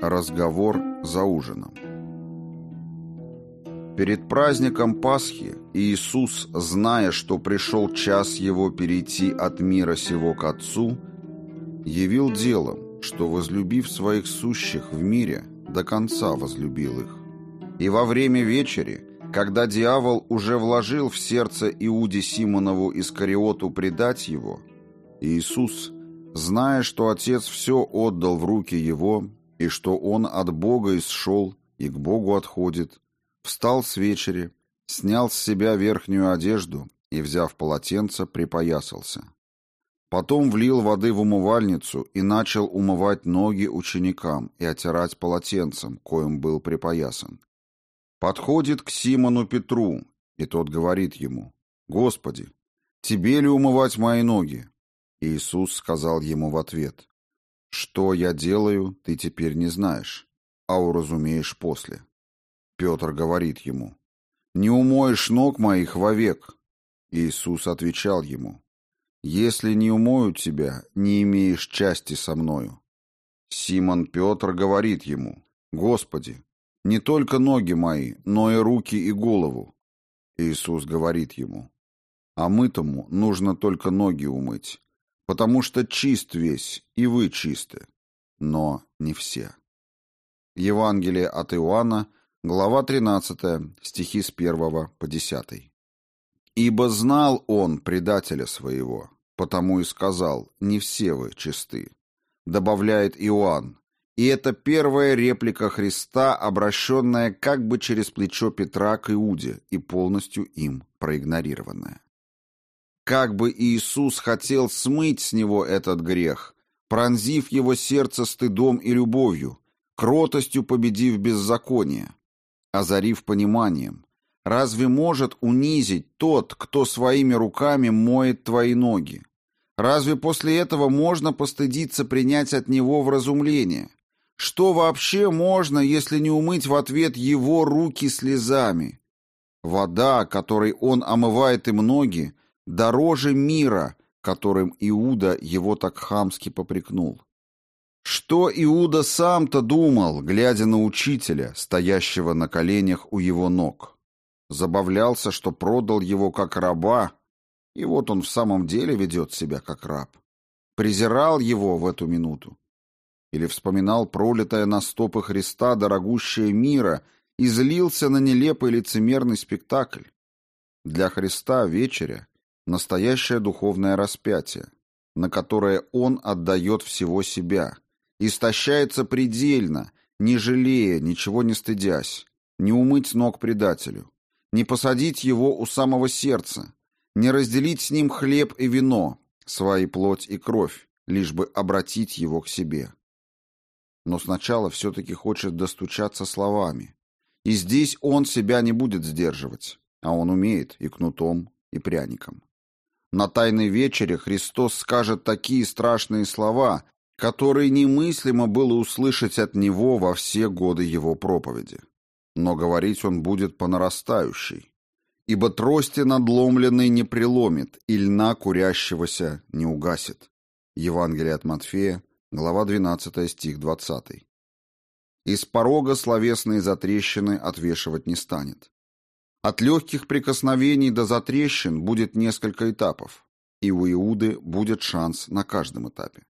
Разговор за ужином. Перед праздником Пасхи Иисус, зная, что пришел час Его перейти от мира сего к Отцу, явил делом, что, возлюбив своих сущих в мире, до конца возлюбил их. И во время вечери, когда дьявол уже вложил в сердце Иуде Симонову Искариоту предать его, Иисус, зная, что Отец все отдал в руки Его, и что он от Бога исшел и к Богу отходит, встал с вечери, снял с себя верхнюю одежду и, взяв полотенце, припоясался. Потом влил воды в умывальницу и начал умывать ноги ученикам и отирать полотенцем, коим был припоясан. Подходит к Симону Петру, и тот говорит ему, «Господи, тебе ли умывать мои ноги?» Иисус сказал ему в ответ, что я делаю, ты теперь не знаешь, а уразумеешь после. Петр говорит ему, «Не умоешь ног моих вовек». Иисус отвечал ему, «Если не умою тебя, не имеешь части со мною». Симон Петр говорит ему, «Господи, не только ноги мои, но и руки и голову». Иисус говорит ему, «А мытому нужно только ноги умыть, потому что чист весь, и вы чисты, но не все. Евангелие от Иоанна, глава 13, стихи с 1 по 10. «Ибо знал он предателя своего, потому и сказал, не все вы чисты», добавляет Иоанн, и это первая реплика Христа, обращенная как бы через плечо Петра к Иуде и полностью им проигнорированная. Как бы Иисус хотел смыть с него этот грех, пронзив его сердце стыдом и любовью, кротостью победив беззаконие, озарив пониманием. Разве может унизить тот, кто своими руками моет твои ноги? Разве после этого можно постыдиться принять от него вразумление? Что вообще можно, если не умыть в ответ его руки слезами? Вода, которой он омывает им ноги, дороже мира, которым Иуда его так хамски попрекнул. Что Иуда сам-то думал, глядя на учителя, стоящего на коленях у его ног? Забавлялся, что продал его как раба, и вот он в самом деле ведет себя как раб. Презирал его в эту минуту. Или вспоминал пролитое на стопы Христа дорогущее мира и злился на нелепый лицемерный спектакль. Для Христа вечеря настоящее духовное распятие, на которое он отдает всего себя, истощается предельно, не жалея, ничего не стыдясь, не умыть ног предателю, не посадить его у самого сердца, не разделить с ним хлеб и вино, свои плоть и кровь, лишь бы обратить его к себе. Но сначала все-таки хочет достучаться словами. И здесь он себя не будет сдерживать, а он умеет и кнутом, и пряником. На Тайной вечере Христос скажет такие страшные слова, которые немыслимо было услышать от Него во все годы Его проповеди. Но говорить Он будет по нарастающей. «Ибо трости надломленной не преломит, и льна курящегося не угасит». Евангелие от Матфея, глава 12, стих 20. Из порога словесные затрещины отвешивать не станет. От легких прикосновений до затрещин будет несколько этапов, и у Иуды будет шанс на каждом этапе.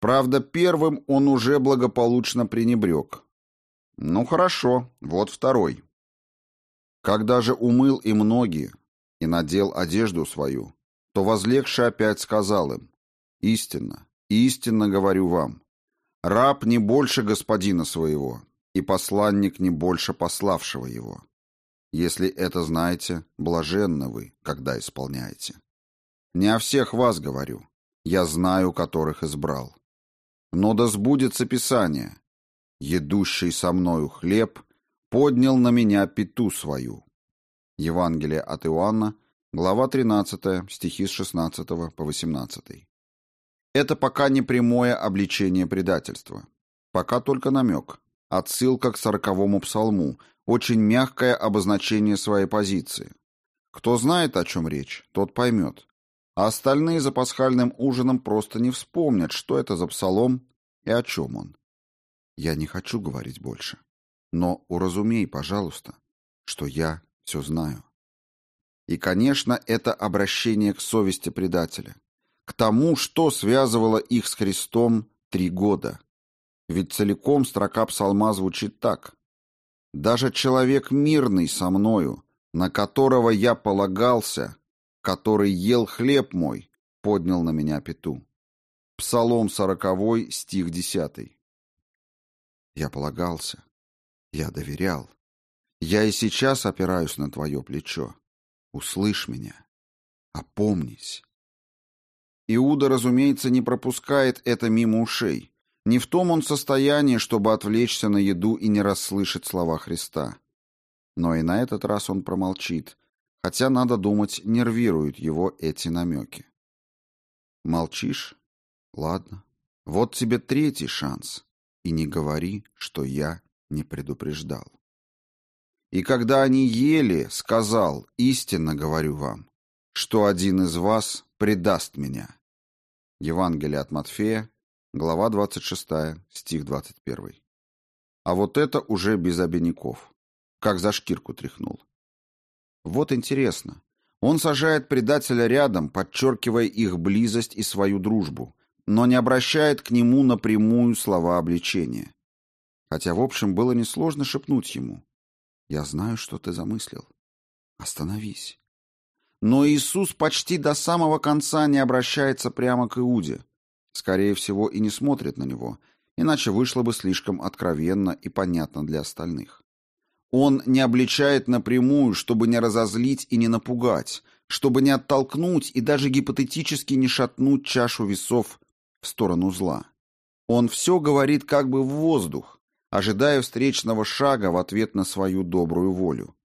Правда, первым он уже благополучно пренебрег. Ну хорошо, вот второй. Когда же умыл им ноги и надел одежду свою, то возлегший опять сказал им, «Истинно, истинно говорю вам, раб не больше господина своего, и посланник не больше пославшего его». Если это знаете, блаженны вы, когда исполняете. Не о всех вас говорю, я знаю, которых избрал. Но да сбудется Писание. Едущий со мною хлеб поднял на меня пету свою. Евангелие от Иоанна, глава 13, стихи с 16 по 18. Это пока не прямое обличение предательства. Пока только намек. Отсылка к сороковому псалму, очень мягкое обозначение своей позиции. Кто знает, о чем речь, тот поймет. А остальные за пасхальным ужином просто не вспомнят, что это за псалом и о чем он. Я не хочу говорить больше. Но уразумей, пожалуйста, что я все знаю. И, конечно, это обращение к совести предателя, к тому, что связывало их с Христом три года. Ведь целиком строка псалма звучит так. «Даже человек мирный со мною, на которого я полагался, который ел хлеб мой, поднял на меня пету». Псалом сороковой, стих десятый. Я полагался, я доверял. Я и сейчас опираюсь на твое плечо. Услышь меня. Опомнись. Иуда, разумеется, не пропускает это мимо ушей. Не в том он состоянии, чтобы отвлечься на еду и не расслышать слова Христа. Но и на этот раз он промолчит, хотя, надо думать, нервируют его эти намеки. Молчишь? Ладно. Вот тебе третий шанс. И не говори, что я не предупреждал. И когда они ели, сказал, истинно говорю вам, что один из вас предаст меня. Евангелие от Матфея, глава 26, стих 21. А вот это уже без обиняков. Как за шкирку тряхнул. Вот интересно. Он сажает предателя рядом, подчеркивая их близость и свою дружбу, но не обращает к нему напрямую слова обличения. Хотя, в общем, было несложно шепнуть ему. «Я знаю, что ты замыслил. Остановись». Но Иисус почти до самого конца не обращается прямо к Иуде. Скорее всего, и не смотрит на него, иначе вышло бы слишком откровенно и понятно для остальных. Он не обличает напрямую, чтобы не разозлить и не напугать, чтобы не оттолкнуть и даже гипотетически не шатнуть чашу весов в сторону зла. Он все говорит как бы в воздух, ожидая встречного шага в ответ на свою добрую волю.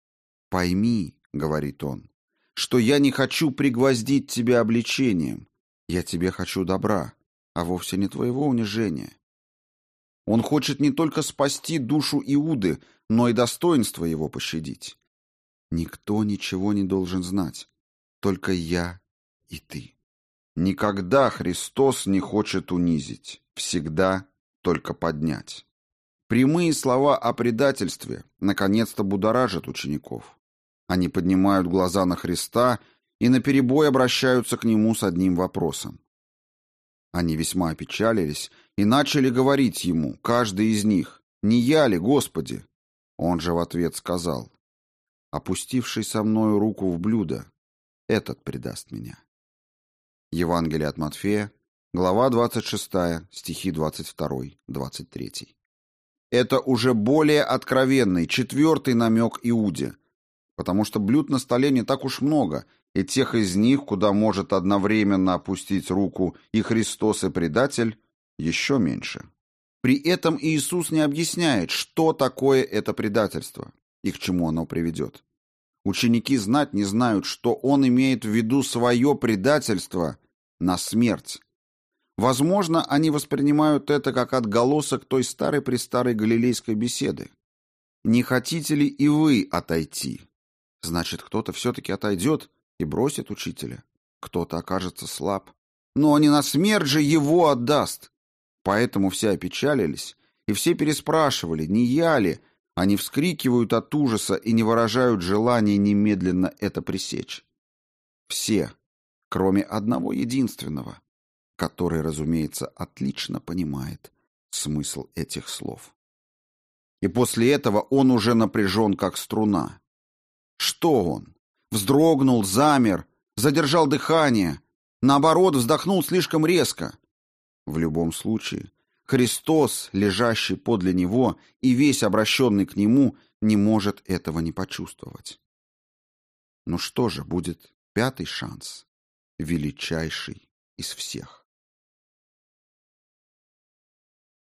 «Пойми», — говорит он, — «что я не хочу пригвоздить тебя обличением. Я тебе хочу добра, а вовсе не твоего унижения». Он хочет не только спасти душу Иуды, но и достоинство его пощадить. Никто ничего не должен знать, только я и ты. Никогда Христос не хочет унизить, всегда только поднять. Прямые слова о предательстве наконец-то будоражат учеников. Они поднимают глаза на Христа и наперебой обращаются к Нему с одним вопросом. Они весьма опечалились и начали говорить Ему, каждый из них, «Не я ли, Господи?» Он же в ответ сказал, «Опустивший со мною руку в блюдо, этот предаст меня». Евангелие от Матфея, глава 26, стихи 22-23. Это уже более откровенный, четвертый намек Иуде, потому что блюд на столе не так уж много, и тех из них, куда может одновременно опустить руку и Христос, и предатель, еще меньше. При этом Иисус не объясняет, что такое это предательство и к чему оно приведет. Ученики знать не знают, что он имеет в виду свое предательство на смерть. Возможно, они воспринимают это как отголосок той старой-престарой галилейской беседы. «Не хотите ли и вы отойти?» Значит, кто-то все-таки отойдет и бросит учителя. Кто-то окажется слаб. Но не на смерть же его отдаст. Поэтому все опечалились, и все переспрашивали, не я ли, они вскрикивают от ужаса и не выражают желания немедленно это пресечь. Все, кроме одного единственного, который, разумеется, отлично понимает смысл этих слов. И после этого он уже напряжен, как струна. Что он? Вздрогнул, замер, задержал дыхание, наоборот, вздохнул слишком резко. В любом случае, Христос, лежащий подле него и весь обращенный к нему, не может этого не почувствовать. Ну что же, будет пятый шанс величайший из всех.